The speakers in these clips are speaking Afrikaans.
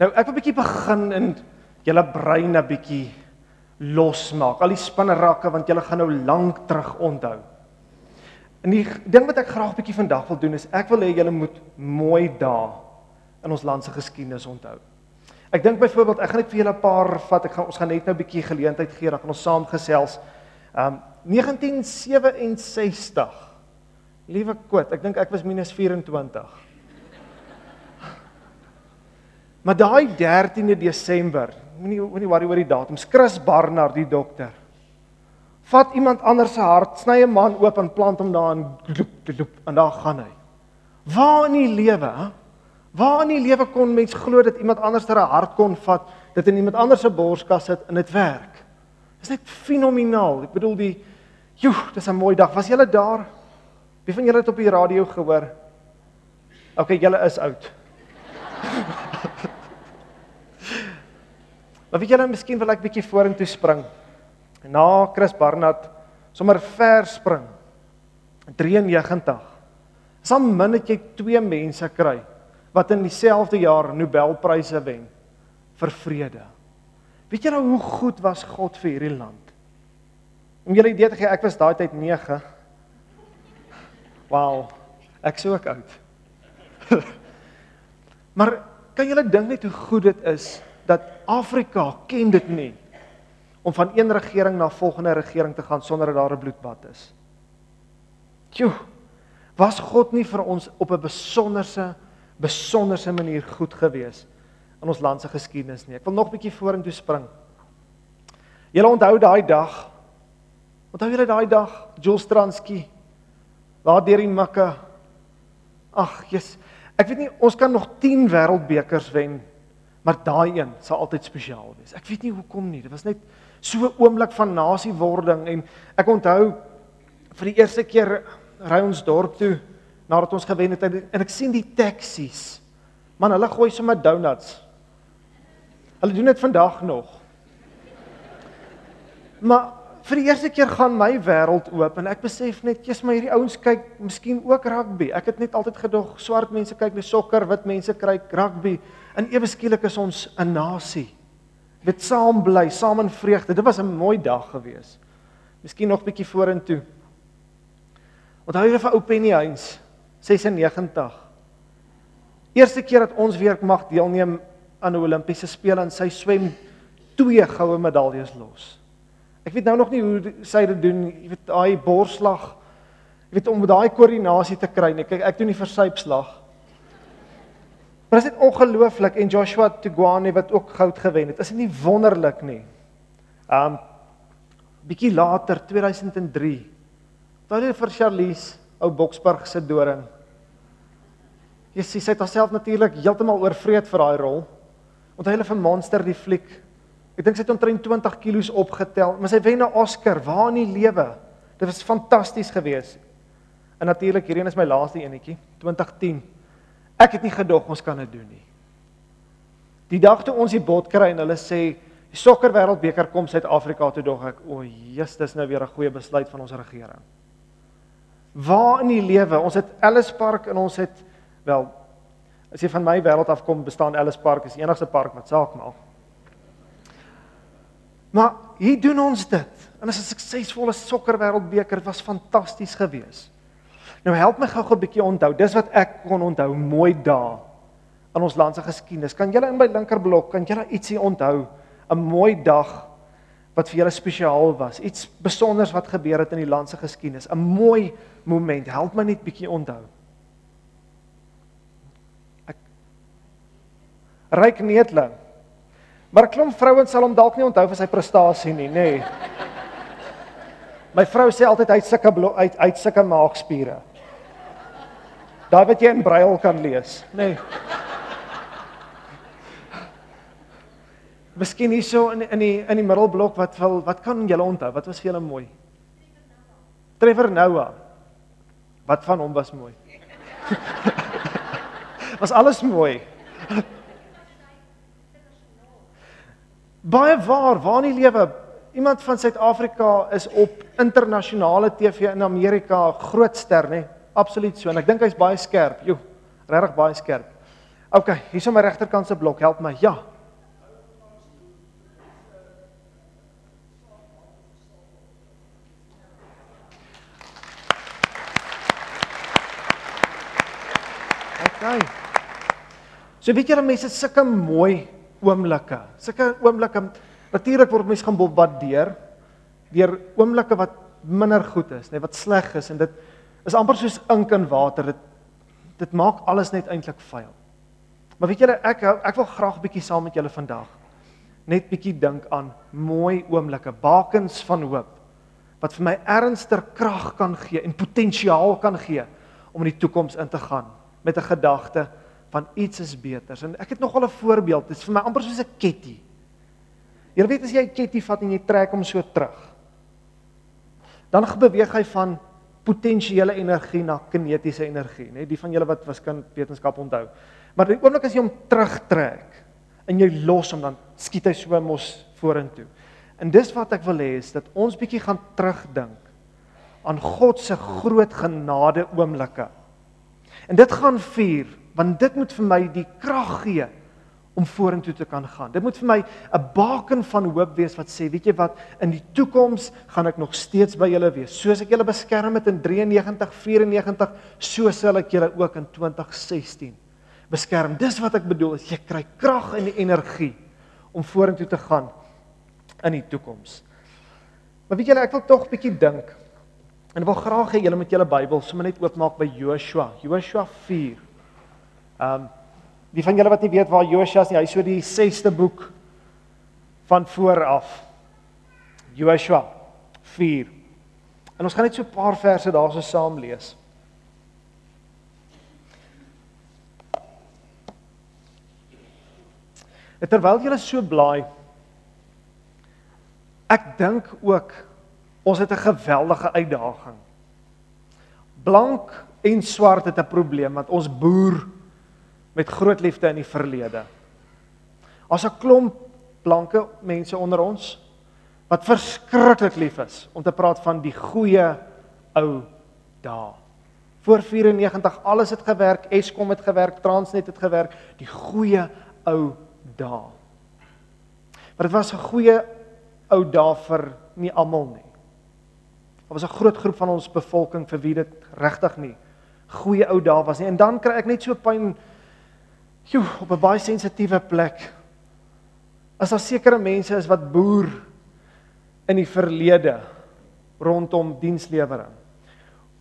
Nou ek wil bietjie begin in julle brein 'n bietjie losmaak. Al die spinnerakke want julle gaan nou lank terug onthou. En die ding wat ek graag bietjie vandag wil doen is ek wil hê julle moet mooi dae in ons land se geskiedenis onthou. Ek dink byvoorbeeld ek gaan net vir julle 'n paar vat. Ek gaan ons gaan net nou 'n bietjie geleentheid gee dat ons saam gesels. Um 1967. Liewe Koot, ek dink ek was minus 24. Maar daai 13de Desember, moenie moenie worry oor die datums. Chris Barnard, die dokter, vat iemand anders se hart, sny 'n man oop en plant hom daarin loop loop en daar gaan hy. Waar in die lewe? Waar in die lewe kon mens glo dat iemand anders 'n hart kon vat, dit in iemand anders se borskas sit en dit werk? Dis net fenomenaal. Ek bedoel die joe, dis 'n mooi dag. Was julle daar? Wie van julle het op die radio gehoor? OK, julle is oud. Maar weet julle, miskien wil ek bietjie vorentoe spring. Na Chris Barnard sommer ver spring. 93. Sam min het jy twee mense kry wat in dieselfde jaar Nobelpryse wen vir vrede. Weet julle hoe goed was God vir hierdie land? Om julle idee te gee, ek was daai tyd 9. Wow. Ek sou ook oud. maar kan julle dink net hoe goed dit is dat Afrika ken dit nie om van een regering na volgende regering te gaan sonder dat daar 'n bloedbad is. Tjoe. Was God nie vir ons op 'n besonderse besonderse manier goed gewees in ons land se geskiedenis nie. Ek wil nog 'n bietjie vorentoe spring. Julle onthou daai dag? Onthou julle daai dag, Jules Transky? Waar deur die mikke. Ag, Jesus. Ek weet nie ons kan nog 10 wêreldbekers wen Maar daai een sal altyd spesiaal wees. Ek weet nie hoekom nie. Dit was net so 'n oomblik van nasiewording en ek onthou vir die eerste keer ry ons dorp toe nadat ons gewen het en ek sien die taksies. Man, hulle gooi sommer donuts. Hulle doen dit vandag nog. Maar vir die eerste keer gaan my wêreld oop en ek besef net, jy's maar hierdie ouens kyk miskien ook rugby. Ek het net altyd gedog swart mense kyk na sokker, wit mense kyk rugby. En ewe skielik is ons 'n nasie. Dit saam bly, saam in vreugde. Dit was 'n mooi dag gewees. Miskien nog bietjie vorentoe. Onthou jy vir ou Penny Heinz 96. Eerste keer dat ons weer mag deelneem aan 'n Olimpiese spele en sy swem twee goue medaljes los. Ek weet nou nog nie hoe sy dit doen, jy weet daai borslag. Jy weet om daai koördinasie te kry nie. Kyk, ek doen die versuipslag. Maar dit is ongelooflik en Joshua Tugwane wat ook goud gewen het. Is dit nie wonderlik nie? Um bietjie later 2003. Daar het vir Charlize ou Boksburg se doring. Jy sien sy het haarself natuurlik heeltemal oorvreet vir daai rol. Onthou hulle vir Monster die fliek. Ek dink sy het omtrent 20 kg opgetel, maar sy wen 'n Oscar. Waar in die lewe? Dit was fantasties geweest. En natuurlik hierdie een is my laaste enetjie, 2010. Ek het nie gedog ons kan dit doen nie. Die dag toe ons die bot kry en hulle sê die sokker wêreldbeker kom Suid-Afrika toe dog ek, o, Jesus, dis nou weer 'n goeie besluit van ons regering. Waar in die lewe? Ons het Ellis Park en ons het wel as jy van my wêreld af kom, bestaan Ellis Park is die enigste park wat saak maak. Maar hier doen ons dit. En dit is 'n suksesvolle sokker wêreldbeker. Dit was fantasties geweest. Nou help my gou-gou 'n bietjie onthou. Dis wat ek kon onthou mooi dae in ons land se geskiedenis. Kan julle in my linkerblok kan julle ietsie onthou? 'n Mooi dag wat vir julle spesiaal was. Iets spesiaals wat gebeur het in die land se geskiedenis. 'n Mooi moment. Help my net bietjie onthou. Ryk Neetling. Maar 'n klomp vrouens sal hom dalk nie onthou vir sy prestasie nie, nê. Nee. My vrou sê altyd hy het sulke uit uit sulke maagspiere. Daai wat jy in brail kan lees, nê. Nee. Miskien hierso in in die in die middelblok wat wil wat kan julle onthou? Wat was vir julle mooi? Trevor Noah. Wat van hom was mooi? was alles mooi? Baie waar, waar in die lewe iemand van Suid-Afrika is op internasionale TV in Amerika groot ster, nê? Absoluut so en ek dink hy's baie skerp. Jo, regtig baie skerp. OK, hier is my regterkant se blok, help my. Ja. Okay. So weet julle mense sulke mooi oomblikke. Sulke oomblikke natuurlik word mense gaan bombardeer deur oomblikke wat minder goed is, nee, wat sleg is en dit is amper soos ink in water. Dit dit maak alles net eintlik vuil. Maar weet julle, ek ek wil graag bietjie saam met julle vandag net bietjie dink aan mooi oomblikke, bakens van hoop wat vir my ernstig krag kan gee en potensiaal kan gee om in die toekoms in te gaan met 'n gedagte van iets is beters. En ek het nog al 'n voorbeeld. Dit is vir my amper soos 'n ketty. Jy weet as jy 'n ketty vat en jy trek hom so terug, dan beweeg hy van potensiële energie na kinetiese energie, nê? Die van julle wat wiskunde wetenskap onthou. Maar die oomblik as jy hom terugtrek en jy los hom dan skiet hy so mos vorentoe. En dis wat ek wil hê is dat ons bietjie gaan terugdink aan God se groot genade oomblikke. En dit gaan vier want dit moet vir my die krag gee om vorentoe te kan gaan. Dit moet vir my 'n baken van hoop wees wat sê, weet jy wat, in die toekoms gaan ek nog steeds by julle wees. Soos ek julle beskerm het in 93, 94, so sal ek julle ook in 2016 beskerm. Dis wat ek bedoel, is jy kry krag en energie om vorentoe te gaan in die toekoms. Maar weet julle, ek wil tog 'n bietjie dink. En wil graag hê julle moet julle Bybel sommer net oopmaak by Joshua, Joshua 4. Ehm um, Die van julle wat nie weet waar Josua is nie, hy is so die 6ste boek van voor af. Joshua 4. En ons gaan net so 'n paar verse daarso saam lees. En terwyl julle so blaai, ek dink ook ons het 'n geweldige uitdaging. Blank en swart het 'n probleem want ons boer met groot liefde in die verlede. As 'n klomp blanke mense onder ons wat verskriklik lief is om te praat van die goeie ou dae. Voor 94 alles het gewerk, Eskom het gewerk, Transnet het gewerk, die goeie ou dae. Maar dit was 'n goeie ou dae vir nie almal nie. Daar was 'n groot groep van ons bevolking vir wie dit regtig nie goeie ou dae was nie. En dan kry ek net so pyn Joe, op 'n baie sensitiewe plek. As daar sekere mense is wat boer in die verlede rondom dienslewering.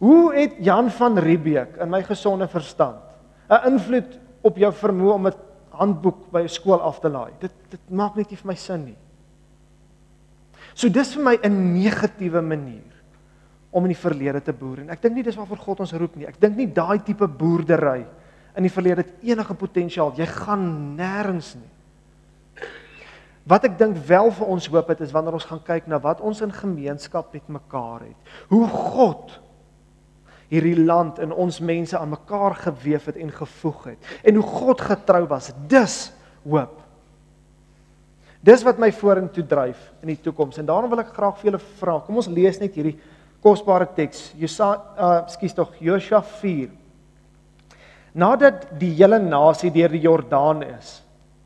Hoe het Jan van Riebeeck in my gesonde verstand 'n invloed op jou vermoë om 'n handboek by 'n skool af te laai? Dit dit maak net nie vir my sin nie. So dis vir my 'n negatiewe manier om in die verlede te boer en ek dink nie dis waarvoor God ons roep nie. Ek dink nie daai tipe boerdery in die verlede het enige potensiaal. Jy gaan nêrens nie. Wat ek dink wel vir ons hoop het is wanneer ons gaan kyk na wat ons in gemeenskap met mekaar het. Hoe God hierdie land en ons mense aan mekaar gewewe het en gevoeg het en hoe God getrou was. Dis hoop. Dis wat my vorentoe dryf in die toekoms en daarom wil ek graag vir julle vra. Kom ons lees net hierdie kosbare teks. Josa, uh, skus tog Josua 4 Nadat die hele nasie deur die Jordaan is,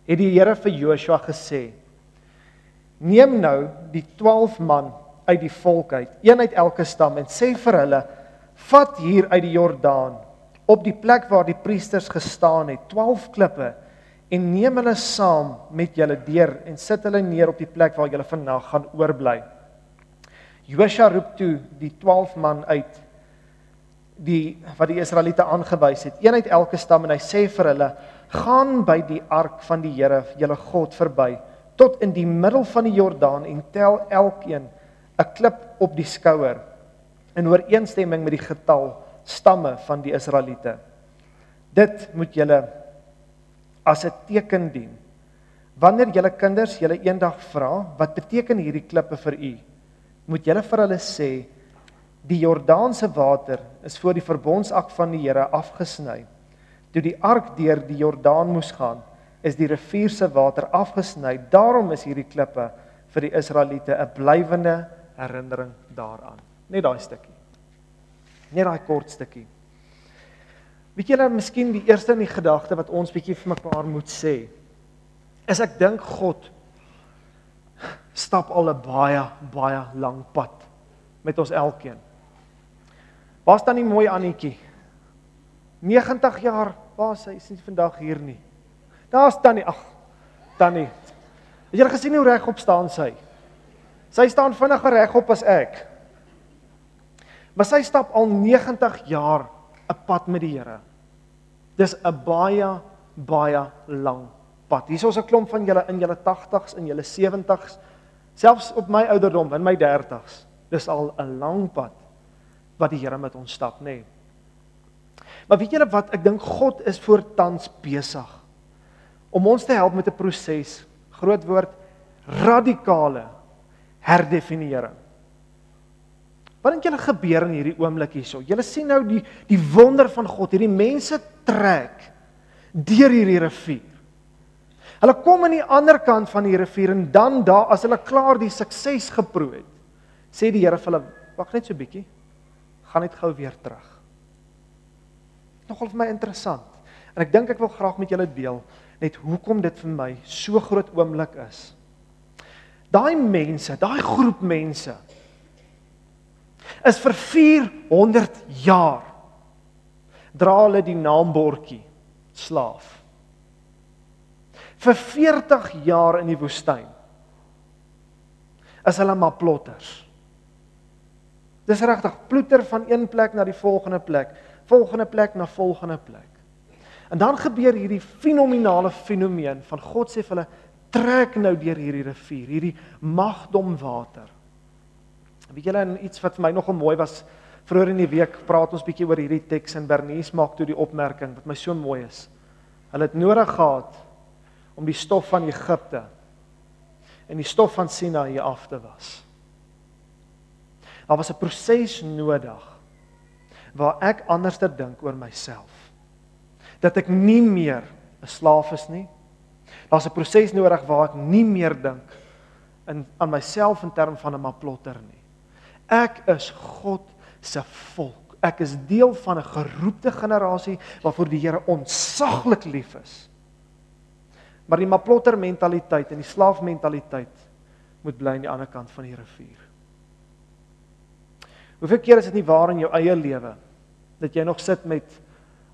het die Here vir Joshua gesê: Neem nou die 12 man uit die volk uit, een uit elke stam en sê vir hulle: Vat hier uit die Jordaan op die plek waar die priesters gestaan het, 12 klippe en neem hulle saam met julle deur en sit hulle neer op die plek waar julle vannag gaan oorbly. Joshua roep toe die 12 man uit die wat die Israeliete aangewys het, een uit elke stam en hy sê vir hulle: "Gaan by die ark van die Here, julle God verby, tot in die middel van die Jordaan en tel elkeen 'n klip op die skouer in ooreenstemming met die getal stamme van die Israeliete. Dit moet julle as 'n teken dien. Wanneer julle kinders julle eendag vra, wat beteken hierdie klippe vir u? Moet julle vir hulle sê Die Jordaanse water is voor die verbondsak van die Here afgesny. Toe die ark deur die Jordaan moes gaan, is die rivier se water afgesny. Daarom is hierdie klippe vir die Israeliete 'n blywende herinnering daaraan. Net daai stukkie. Net daai kort stukkie. Weet julle, miskien die eerste in die gedagte wat ons bietjie vir mekaar moet sê, is ek dink God stap al 'n baie baie lang pad met ons elkeen. Waar staan die mooi Annetjie? 90 jaar, waar sy is nie vandag hier nie. Daar staan nie, ag, Tannie. Het jy gesien hoe regop staan sy? Sy staan vinniger regop as ek. Maar sy stap al 90 jaar 'n pad met die Here. Dis 'n baie baie lang pad. Hier is ons 'n klomp van julle in julle 80s en julle 70s, selfs op my ouderdom in my 30s. Dis al 'n lang pad wat die Here met ons stap, nê. Nee. Maar weet julle wat, ek dink God is voortans besig om ons te help met 'n proses, groot woord, radikale herdefinering. Wat dink julle gebeur in hierdie oomblik hierso? Julle sien nou die die wonder van God, hierdie mense trek deur hierdie rivier. Hulle kom aan die ander kant van die rivier en dan daar as hulle klaar die sukses geproe het, sê die Here vir hulle, wag net so 'n bietjie. Gaan net gou weer terug. Nogal vir my interessant. En ek dink ek wil graag met julle deel net hoekom dit vir my so groot oomblik is. Daai mense, daai groep mense is vir 400 jaar dra hulle die naambordjie slaaf. Vir 40 jaar in die woestyn is hulle maar plotters. Dis regtig ploeter van een plek na die volgende plek, volgende plek na volgende plek. En dan gebeur hierdie fenominale fenomeen van God sê vir hulle trek nou deur hierdie rivier, hierdie magdom water. Weet julle en iets wat vir my nogal mooi was vroeër in die week praat ons bietjie oor hierdie teks en Bernice maak toe die opmerking wat my so mooi is. Hulle het nodig gehad om die stof van Egipte en die stof van Sinaï af te was. Daar was 'n proses nodig waar ek anders te dink oor myself dat ek nie meer 'n slaaf is nie. Daar's 'n proses nodig waar ek nie meer dink in aan myself in terme van 'n maplotter nie. Ek is God se volk. Ek is deel van 'n geroepte generasie waarvoor die Here ontsaglik lief is. Maar die maplotter mentaliteit en die slaafmentaliteit moet bly aan die ander kant van die rivier. Hoeveel keer is dit nie waar in jou eie lewe dat jy nog sit met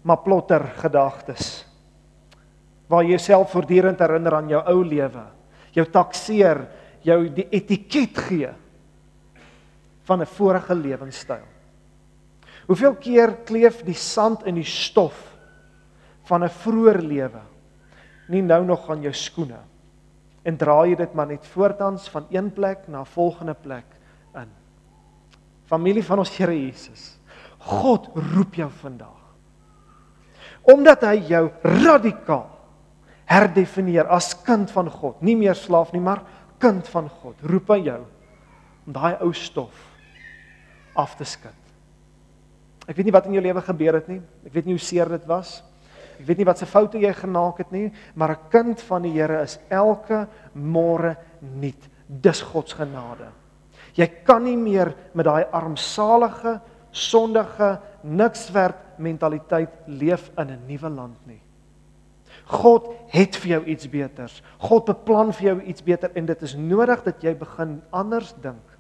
maar plotter gedagtes. Waar jy jouself voortdurend herinner aan jou ou lewe. Jou takseer, jou die etiket gee van 'n vorige lewenstyl. Hoeveel keer kleef die sand in die stof van 'n vroeër lewe nie nou nog aan jou skoene en dra jy dit maar net voortans van een plek na 'n volgende plek. Familie van ons Here Jesus. God roep jou vandag omdat hy jou radikaal herdefinieer as kind van God, nie meer slaaf nie, maar kind van God. Roep hy jou om daai ou stof af te skud. Ek weet nie wat in jou lewe gebeur het nie. Ek weet nie hoe seer dit was. Ek weet nie wat se foute jy gemaak het nie, maar 'n kind van die Here is elke môre nuut. Dis God se genade. Jy kan nie meer met daai armsalige, sondige, niks werd mentaliteit leef in 'n nuwe land nie. God het vir jou iets beters. God beplan vir jou iets beter en dit is nodig dat jy begin anders dink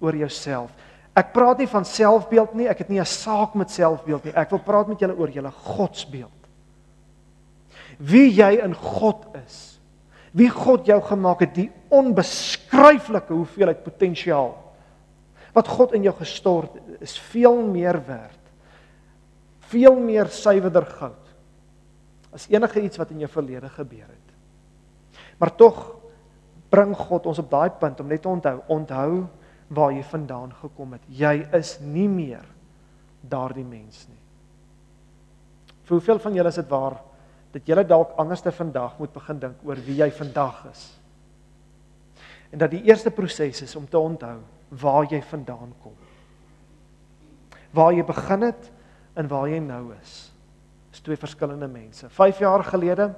oor jouself. Ek praat nie van selfbeeld nie, ek het nie 'n saak met selfbeeld nie. Ek wil praat met julle oor julle godsbeeld. Wie jy in God is. Wie God jou gemaak het, die onbeskryflike hoeveelheid potensiaal wat God in jou gestort het, is veel meer werd veel meer suiwerder goud as enige iets wat in jou verlede gebeur het. Maar tog bring God ons op daai punt om net te onthou, onthou waar jy vandaan gekom het. Jy is nie meer daardie mens nie. Vir hoeveel van julle is dit waar dat julle dalk anderste vandag moet begin dink oor wie jy vandag is? En dat die eerste proses is om te onthou waar jy vandaan kom. Waar jy begin het en waar jy nou is. Is twee verskillende mense. 5 jaar gelede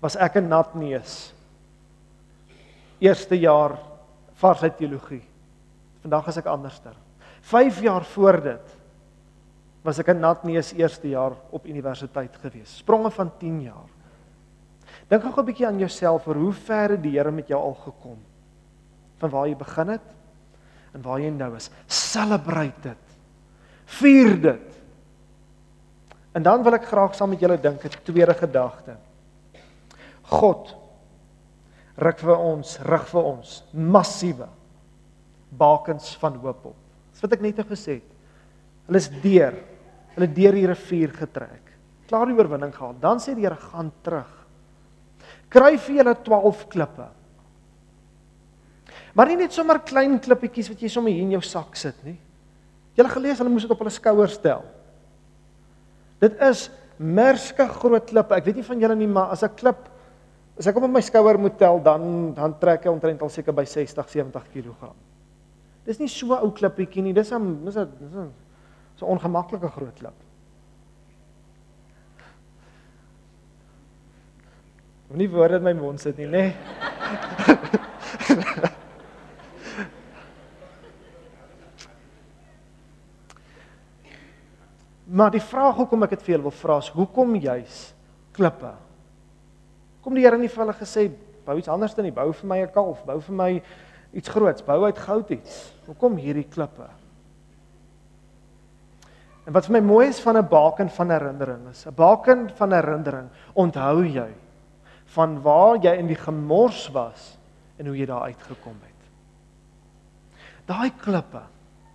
was ek 'n nat neus. Eerste jaar varsheid teologie. Vandag is ek anderster. 5 jaar voor dit was ek 'n nat neus eerste jaar op universiteit gewees. Spronge van 10 jaar. Dink gou 'n bietjie aan jouself oor hoe ver die Here met jou al gekom? Van waar jy begin het en waar jy nou is. Celebrate dit. Vier dit. En dan wil ek graag saam met julle dink 'n tweede gedagte. God ruk vir ons, rig vir ons massiewe bakens van hoop op. Dis wat ek net gesê het. Hulle is deur. Hulle deur die rivier getrek. Klaar die oorwinning gehaal. Dan sê die Here gaan terug. Kry vir julle 12 klippe. Maar nie net sommer klein klippetjies wat jy sommer hier in jou sak sit nie. Jy het gelees hulle moes dit op hulle skouers stel. Dit is merske groot klippe. Ek weet nie van julle nie, maar as 'n klip as ek hom op my skouer moet tel, dan dan trek hy omtrent al seker by 60, 70 kg. Dis nie so 'n ou klippietjie nie. Dis 'n dis 'n dis 'n so ongemaklike groot klip. Moenie woorde in my mond sit nie, nê? Nee. Maar die vraag hoekom ek dit vir julle wil vra is hoekom juis klippe? Kom die Here nie vir hulle gesê bou iets anders dan nie, bou vir my 'n kalf, bou vir my iets groots, bou uit goud iets. Hoekom hierdie klippe? En wat vir my mooi is van 'n baken van herinnering is, 'n baken van herinnering onthou jy van waar jy in die gemors was en hoe jy daar uitgekom het. Daai klippe.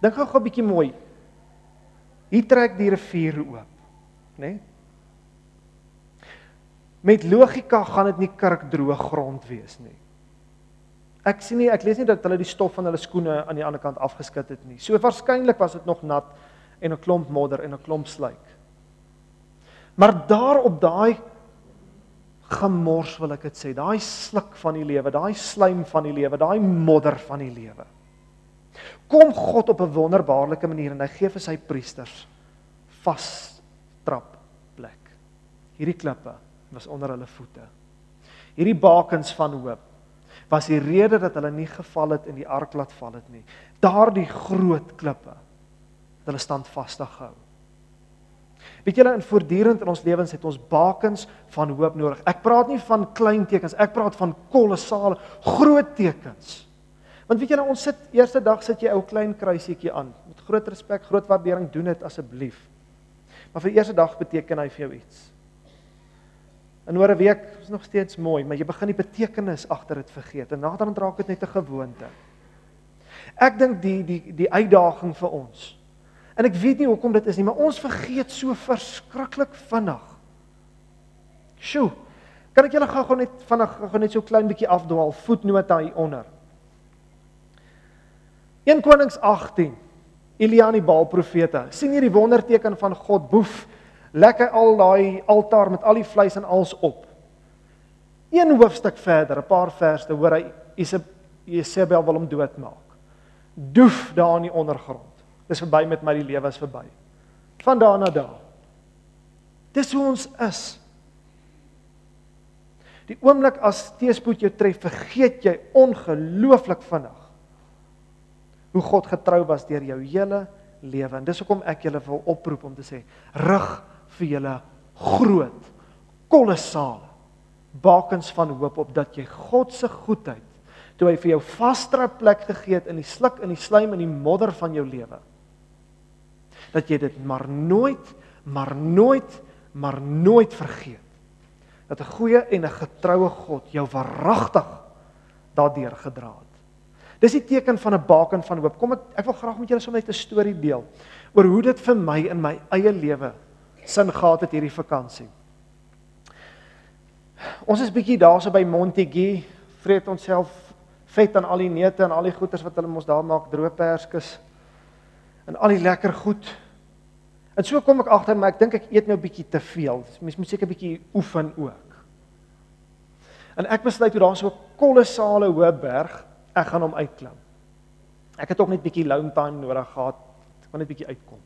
Dink gou 'n bietjie mooi. Hier trek die rivier oop, né? Nee? Met logika gaan dit nie kurkdroë grond wees nie. Ek sien nie, ek lees nie dat hulle die stof van hulle skoene aan die ander kant afgeskit het nie. So waarskynlik was dit nog nat en 'n klomp modder en 'n klomp slyk. Maar daar op daai gemors wil ek dit sê, daai sluk van die lewe, daai slaim van die lewe, daai modder van die lewe kom God op 'n wonderbaarlike manier en hy gee vir sy priesters vas trap plek. Hierdie klippe was onder hulle voete. Hierdie bakens van hoop was die rede dat hulle nie geval het in die ark laat val het nie. Daardie groot klippe het hulle standvastig gehou. Weet julle in voortdurend in ons lewens het ons bakens van hoop nodig. Ek praat nie van klein tekens, ek praat van kolossale groot tekens. Want weet nou ons sit eerste dag sit jy ou klein kruisietjie aan. Met groot respek, groot waardering doen dit asseblief. Maar vir die eerste dag beteken hy vir jou iets. En oor 'n week is nog steeds mooi, maar jy begin die betekenis agter dit vergeet en naderhand raak dit net 'n gewoonte. Ek dink die die die uitdaging vir ons. En ek weet nie hoekom dit is nie, maar ons vergeet so verskriklik vinnig. Sjoe. Kan ek julle gou-gou net vinnig gou net so klein bietjie afdwaal voetnota hier onder. 1 Konings 18. Elia en die Baal profete. sien hier die wonderteken van God boef. Lekker al daai altaar met al die vleis en als op. Een hoofstuk verder, 'n paar verse, hoor hy Isabel wil hom doodmaak. Doef daar in die ondergrond. Dis verby met my die lewe is verby. Van daar na daar. Dis hoe ons is. Die oomblik as teespoed jou tref, vergeet jy ongelooflik vinnig hoe God getrou was deur jou hele lewe. En dis hoekom ek julle wil oproep om te sê: rig vir julle groot, kolossale bakens van hoop op dat jy God se goedheid toe hy vir jou vasstre plek gegee het in die sluk in die slaim in die modder van jou lewe. Dat jy dit maar nooit, maar nooit, maar nooit vergeet. Dat 'n goeie en 'n getroue God jou waaragtig daardeur gedra het. Dis die teken van 'n baken van hoop. Kom ek ek wil graag met julle sommer net 'n storie deel oor hoe dit vir my in my eie lewe sin gehad het hierdie vakansie. Ons is bietjie daarso by Montague, vreet onsself vet aan al die neute en al die goeders wat hulle mos daar maak, droopperskes en al die lekker goed. En so kom ek agter maar ek dink ek eet nou bietjie te veel. Mens moet seker bietjie oefen ook. En ek besluit toe daar so 'n kolossale hoë berg ek gaan hom uitklim. Ek het ook net bietjie lone time nodig gehad. Ek kon net bietjie uitkom.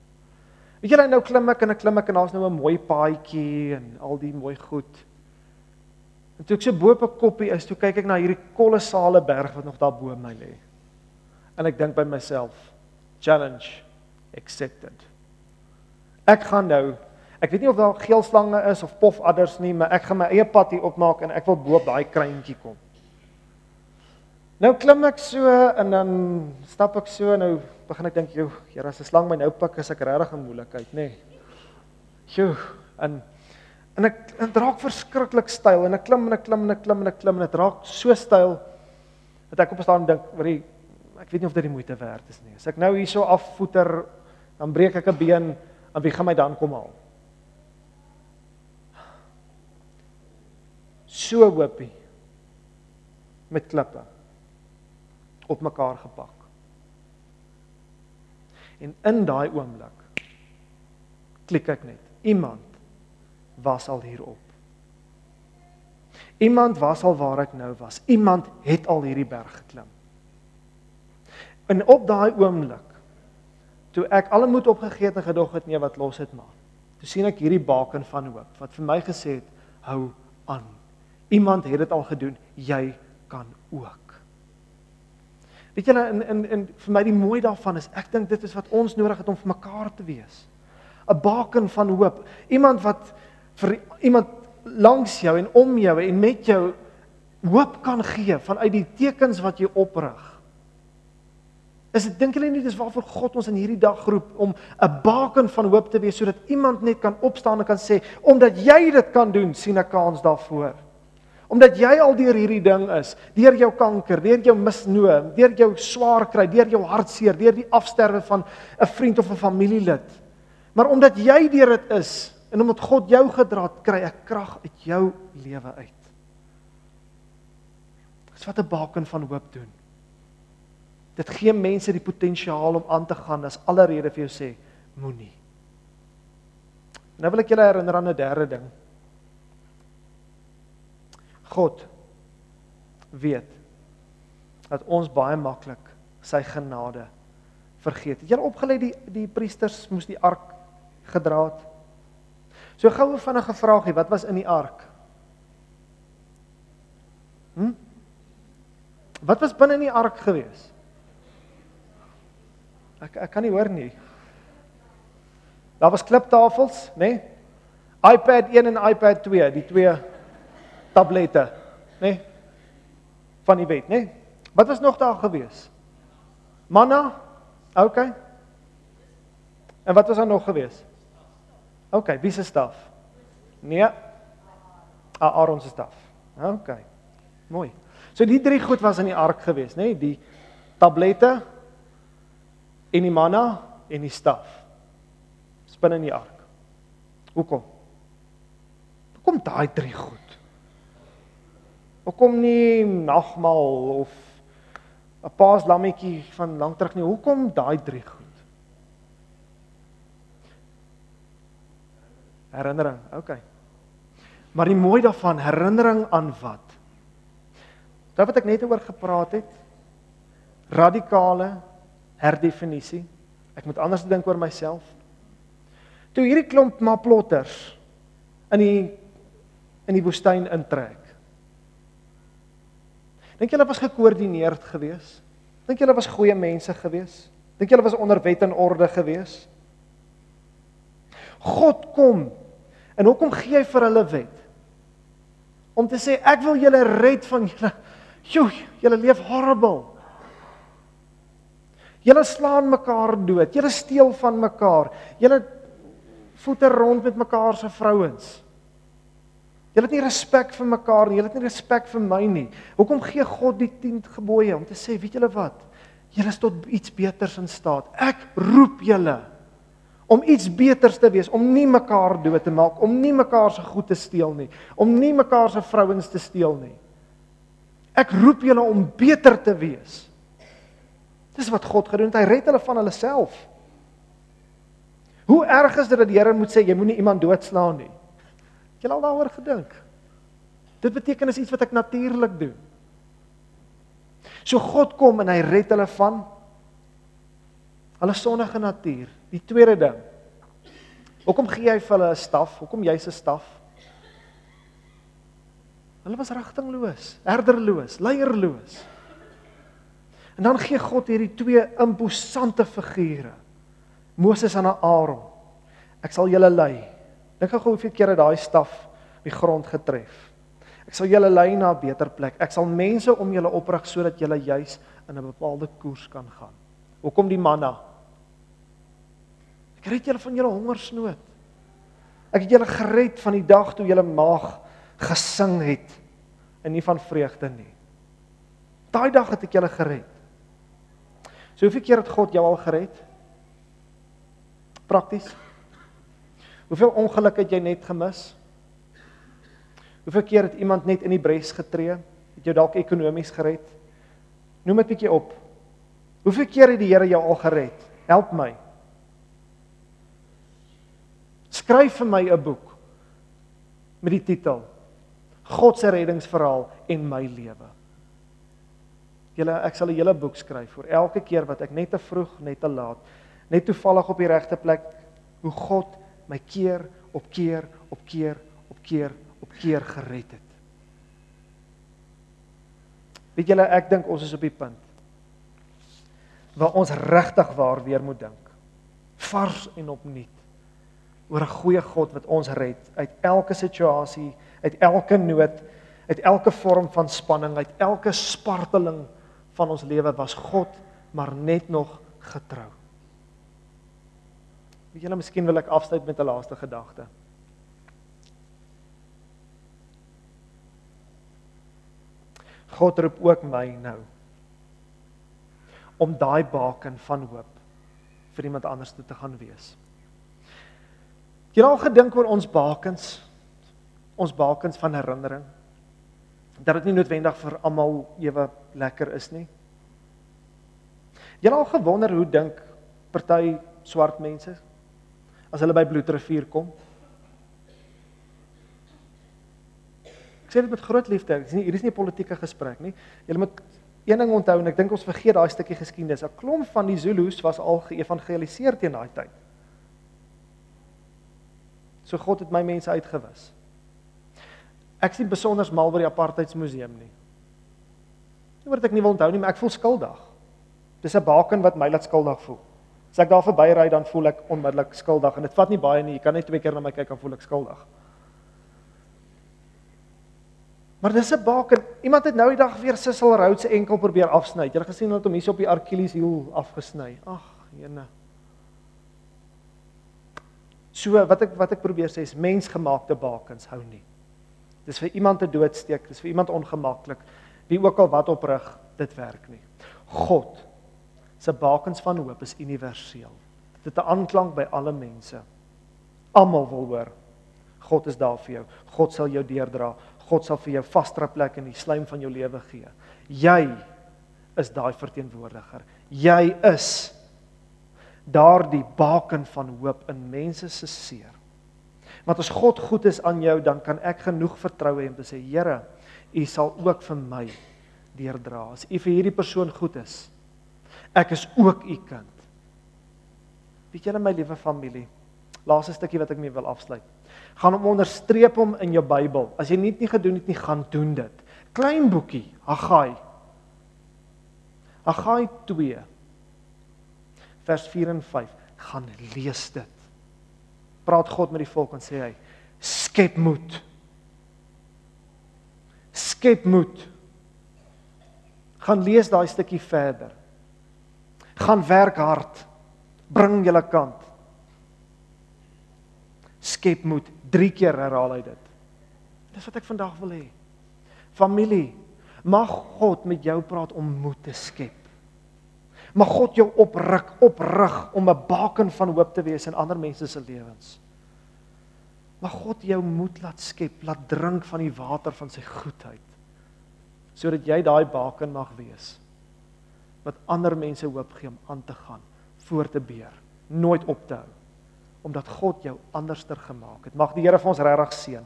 Weet julle nou klim ek en ek klim ek en daar's nou 'n mooi paadjie en al die mooi goed. En toe ek so bo op 'n koppie is, toe kyk ek na hierdie kolossale berg wat nog daar bo my lê. En ek dink by myself, challenge accepted. Ek gaan nou Ek weet nie of daar geelslange is of pofadders nie, maar ek gaan my eie pad hier opmaak en ek wil bo op daai kruintjie kom. Nou klim ek so en dan stap ek so nou begin ek dink, "Joe, Here, as 'n slang my nou pik, is ek regtig in moeilikheid, nê?" Nee. Joe, en en ek dit raak verskriklik styl en ek klim en ek klim en ek klim en ek klim en dit raak so styl dat ek op 'n stadium dink, "Wat ek weet nie of dit die moeite werd is nie. As ek nou hierso afvoeter, dan breek ek 'n been, en wie gaan my dan kom haal? So hoopie met klippe op mekaar gepak. En in daai oomblik klik ek net. Iemand was al hier op. Iemand was al waar ek nou was. Iemand het al hierdie berg geklim. En op daai oomblik toe ek alle moed opgegee het en gedog het nee wat los dit maar. Toe sien ek hierdie baken van hoop wat vir my gesê het hou aan. Iemand het dit al gedoen, jy kan ook. Weet julle in in in vir my die mooi daarvan is ek dink dit is wat ons nodig het om vir mekaar te wees. 'n Baken van hoop. Iemand wat vir iemand langs jou en om jou en met jou hoop kan gee vanuit die tekens wat jy oprig. Is dit dink julle nie dis waarvoor God ons in hierdie dag roep om 'n baken van hoop te wees sodat iemand net kan opstaan en kan sê omdat jy dit kan doen, sien ek kans daarvoor. Omdat jy al deur hierdie ding is, deur jou kanker, deur jou misnoë, deur jou swaar kry, deur jou hartseer, deur die afsterwe van 'n vriend of 'n familielid. Maar omdat jy deur dit is en omdat God jou gedra het, kry ek krag uit jou lewe uit. Dis wat 'n baken van hoop doen. Dit gee mense die potensiaal om aan te gaan as alle rede vir jou sê moenie. Nou wil ek julle herinner aan 'n derde ding. God weet dat ons baie maklik sy genade vergeet. Het julle opgelê die die priesters moes die ark gedra het? So goue vinnige vraagie, wat was in die ark? Hm? Wat was binne in die ark geweest? Ek ek kan nie hoor nie. Daar was kliptafels, nê? Nee? iPad 1 en iPad 2, die twee tablette, nê? Nee? Van die wet, nê? Nee? Wat was nog daar gewees? Manna? OK. En wat was daar nog gewees? OK, wie se staf? Nee. Aaron se staf. OK. Mooi. So die drie goed was in die ark gewees, nê? Nee? Die tablette, en die manna en die staf. Spin in die ark. Hoekom? Hoekom daai drie goed? Hoekom nie nagmaal of 'n paaslammetjie van lank terug nie? Hoekom daai drie goed? Herinnering, okay. Maar die mooi daarvan, herinnering aan wat? Dit wat ek net oor gepraat het, radikale herdefinisie. Ek moet anders dink oor myself. Toe hierdie klomp maplotters in die in die woestyn intrek. Dink julle was gekoördineerd geweest? Dink julle was goeie mense geweest? Dink julle was onder wet en orde geweest? God kom en hoekom gee hy vir hulle wet? Om te sê ek wil julle red van julle. Joe, julle leef horrible. Julle slaan mekaar dood. Julle steel van mekaar. Julle voete rond met mekaar se vrouens. Julle het nie respek vir mekaar nie. Julle het nie respek vir my nie. Hoekom gee God die 10 gebooie om te sê, weet julle wat? Julle is tot iets beters in staat. Ek roep julle om iets beters te wees, om nie mekaar dood te maak, om nie mekaar se goed te steel nie, om nie mekaar se vrouens te steel nie. Ek roep julle om beter te wees. Dis wat God gedoen het. Hy red hulle van hulle self. Hoe erg is dit dat die Here moet sê jy moenie iemand doodslaan nie? Het jy al daaroor gedink? Dit beteken is iets wat ek natuurlik doen. So God kom en hy red hulle van hulle sondige natuur. Die tweede ding. Hoekom gee hy vir hulle 'n staf? Hoekom jy se staf? Hulle was rigtingloos, herderloos, leierloos. En dan gee God hierdie twee imposante figure. Moses en Aaron. Ek sal julle lei. Dink gou hoeveel kere daai staf die grond getref. Ek sal julle lei na 'n beter plek. Ek sal mense om julle oprig sodat julle juis in 'n bepaalde koers kan gaan. Hoekom die manna? Ek red julle van julle hongersnood. Ek het julle gered van die dag toe julle maag gesing het en nie van vreugde nie. Daai dag het ek julle gered. So hoeveel keer het God jou al gered? Prakties. Hoeveel ongeluk het jy net gemis? Hoeveel keer het iemand net in die bres getree? Het jou dalk ekonomies gered? Noem dit bietjie op. Hoeveel keer het die Here jou al gered? Help my. Skryf vir my 'n boek met die titel God se reddingsverhaal en my lewe. Julle ek sal 'n hele boek skryf vir elke keer wat ek net te vroeg, net te laat, net toevallig op die regte plek hoe God my keer op keer op keer op keer op keer gered het. Weet julle, ek dink ons is op die punt waar ons regtig waar weer moet dink. Vars en opnuut oor 'n goeie God wat ons red uit elke situasie, uit elke nood, uit elke vorm van spanning, uit elke sparteling van ons lewe was God maar net nog getrou. Weet julle, miskien wil ek afsluit met 'n laaste gedagte. God roep ook my nou om daai baken van hoop vir iemand anders toe te gaan wees. Jy het al gedink oor ons bakens, ons bakens van herinnering dat dit nie noodwendig vir almal ewe lekker is nie. Jy het al gewonder hoe dink party swart mense as hulle by Bloedrivier kom? Ek sê dit met groot liefde. Dit is nie hier is nie 'n politieke gesprek nie. Jy moet een ding onthou en ek dink ons vergeet daai stukkie geskiedenis. 'n Klomp van die Zulu's was al geëvangeliseer teen daai tyd. So God het my mense uitgewis. Ek sien besonder mal by die apartheidsmuseum nie. Nie word ek nie wil onthou nie, maar ek voel skuldig. Dis 'n baken wat my laat skuldig voel. As ek daar verbyry dan voel ek onmiddellik skuldig en dit vat nie baie nie. Jy kan net twee keer na my kyk dan voel ek skuldig. Maar dis 'n baken. Iemand het nou die dag weer Sissel Road se enkel probeer afsny. Jy het gesien dat hom hier op die Achilles heel afgesny. Ag, jene. So wat ek wat ek probeer sê is mensgemaakte bakens hou nie. Dis vir iemand te doodsteek, dis vir iemand ongemaklik. Wie ook al wat oprig, dit werk nie. God se bakens van hoop is universeel. Dit het 'n aanklank by alle mense. Almal wil hoor. God is daar vir jou. God sal jou deurdra. God sal vir jou vasdra plek in die slaim van jou lewe gee. Jy is daai verteenwoordiger. Jy is daardie baken van hoop in mense se seer. Want as God goed is aan jou, dan kan ek genoeg vertrou hê om te sê, Here, U sal ook vir my deurdra. As U vir hierdie persoon goed is, ek is ook U kind. Weet julle my liewe familie, laaste stukkie wat ek mee wil afsluit gaan hom onderstreep hom in jou Bybel. As jy nie nie gedoen het nie, gaan doen dit. Klein boekie, Haggai. Haggai 2 vers 4 en 5. Gaan lees dit. Praat God met die volk en sê hy: Skep moed. Skep moed. Gaan lees daai stukkie verder. Gaan werk hard. Bring julle kant. Skep moed 3 keer herhaal hy dit. Dis wat ek vandag wil hê. Familie, mag God met jou praat om moed te skep. Mag God jou opruk, oprig om 'n baken van hoop te wees in ander mense se lewens. Mag God jou moed laat skep, laat drink van die water van sy goedheid. Sodat jy daai baken mag wees wat ander mense hoop gee om aan te gaan, voort te beer, nooit op te hou omdat God jou anderster gemaak het. Mag die Here vir ons regtig seën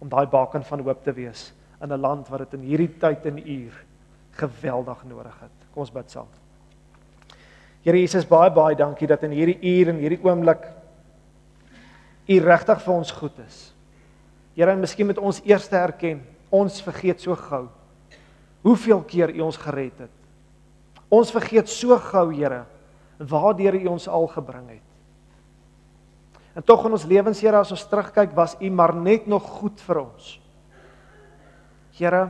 om daai baken van hoop te wees in 'n land wat dit in hierdie tyd en uur geweldig nodig het. Kom ons bid saam. Here Jesus, baie baie dankie dat in hierdie uur en hierdie oomblik U regtig vir ons goed is. Here, en miskien met ons eerste erken, ons vergeet so gou hoeveel keer U ons gered het. Ons vergeet so gou, Here, waar deur U ons al gebring het. En tog in ons lewens, Here, as ons terugkyk, was U maar net nog goed vir ons. Here,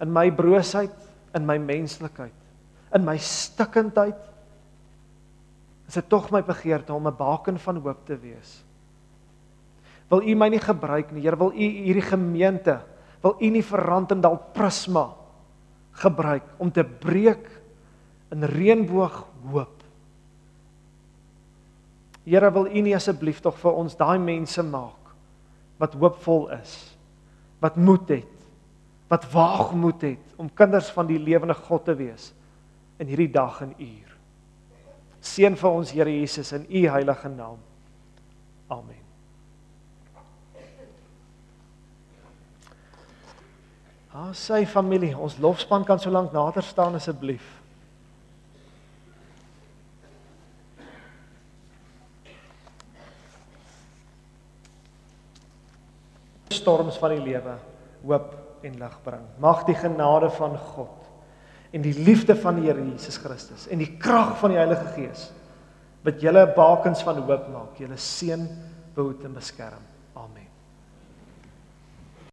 in my broosheid, in my menslikheid, in my stikkindheid, is dit tog my begeerte om 'n baken van hoop te wees. Wil U my nie gebruik nie, Here, wil U hierdie gemeente, wil U nie verrandendal prisma gebruik om te breek in reënboog hoop. Here, wil U nie asseblief tog vir ons daai mense maak wat hoopvol is, wat moed het, wat waagmoed het om kinders van die lewende God te wees in hierdie dag en uur. Seën vir ons Here Jesus in U heilige naam. Amen. Ah, sy familie, ons lofspan kan so lank nader staan asseblief. Storms van die lewe, hoop en lig bring. Mag die genade van God en die liefde van die Here Jesus Christus en die krag van die Heilige Gees wat julle bakens van hoop maak, julle seën, behoed en beskerm.